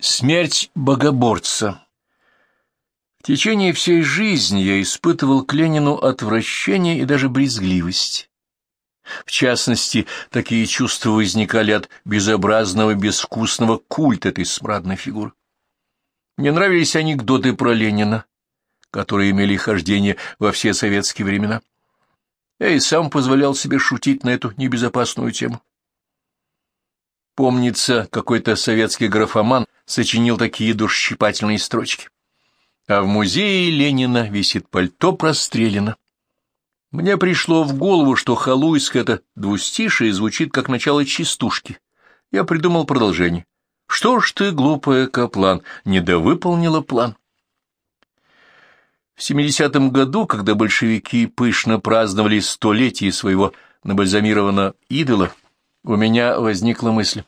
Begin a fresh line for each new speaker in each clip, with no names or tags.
Смерть богоборца В течение всей жизни я испытывал к Ленину отвращение и даже брезгливость. В частности, такие чувства возникали от безобразного, безвкусного культа этой смрадной фигуры. Мне нравились анекдоты про Ленина, которые имели хождение во все советские времена. Я и сам позволял себе шутить на эту небезопасную тему. Помнится, какой-то советский графоман сочинил такие душщипательные строчки. А в музее Ленина висит пальто прострелено. Мне пришло в голову, что Халуйск — это двустишие звучит как начало частушки. Я придумал продолжение. Что ж ты, глупая Каплан, недовыполнила план? В 70-м году, когда большевики пышно праздновали столетие своего набальзамированного идола, у меня возникла мысль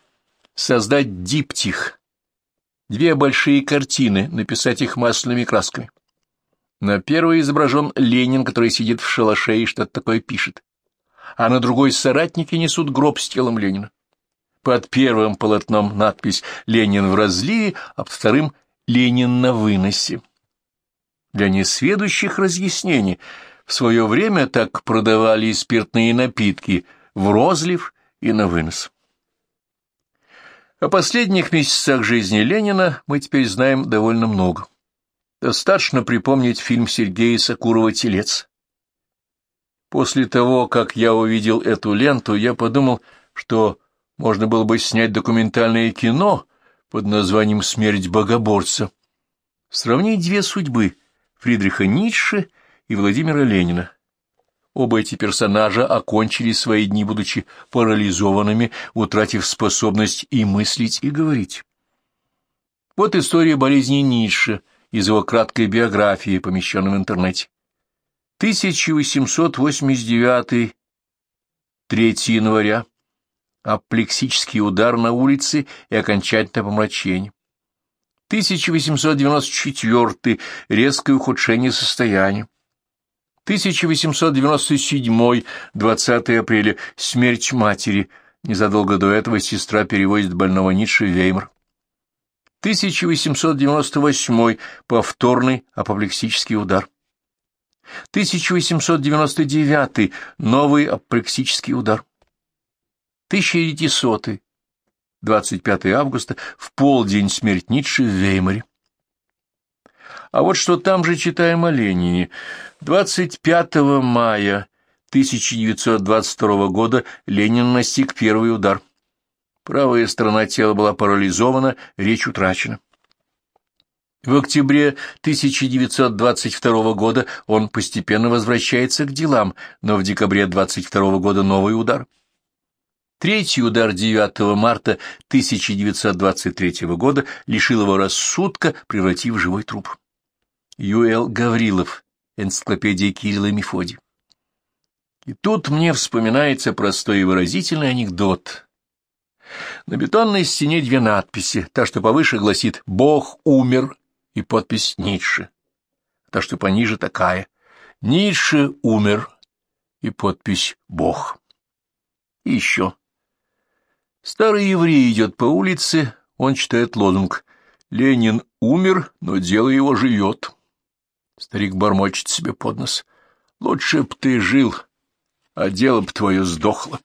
создать диптих, две большие картины, написать их масляными красками. На первой изображен Ленин, который сидит в шалаше и что-то такое пишет, а на другой соратники несут гроб с телом Ленина. Под первым полотном надпись «Ленин в разливе», а под вторым «Ленин на выносе». Для несведущих разъяснений в свое время так продавали спиртные напитки в розлив и на вынос. О последних месяцах жизни Ленина мы теперь знаем довольно много. Достаточно припомнить фильм Сергея Сакурова «Телец». После того, как я увидел эту ленту, я подумал, что можно было бы снять документальное кино под названием «Смерть богоборца». Сравнить две судьбы — Фридриха Ницше и Владимира Ленина. Оба эти персонажа окончили свои дни, будучи парализованными, утратив способность и мыслить, и говорить. Вот история болезни Ницше из его краткой биографии, помещенной в интернете. 1889 3 января. Аплексический удар на улице и окончательное помрачение. 1894 резкое ухудшение состояния. 1897, 20 апреля, смерть матери. Незадолго до этого сестра перевозит больного Ницше в Веймар. 1898, повторный апоплексический удар. 1899, новый апоплексический удар. 1900, 25 августа, в полдень смерть Ницше в Веймаре. А вот что там же читаем о Ленине. 25 мая 1922 года Ленин настиг первый удар. Правая сторона тела была парализована, речь утрачена. В октябре 1922 года он постепенно возвращается к делам, но в декабре 22 года новый удар. Третий удар 9 марта 1923 года лишил его рассудка, превратив в живой труп. Юэл Гаврилов, энциклопедия Кирилла и Мефодия. И тут мне вспоминается простой и выразительный анекдот. На бетонной стене две надписи. Та, что повыше, гласит «Бог умер» и подпись «Ницше». Та, что пониже, такая «Ницше умер» и подпись «Бог». И еще. Старый еврей идет по улице, он читает лозунг «Ленин умер, но дело его живет». Старик бормочет себе под нос. Лучше б ты жил, а дело б твое сдохло.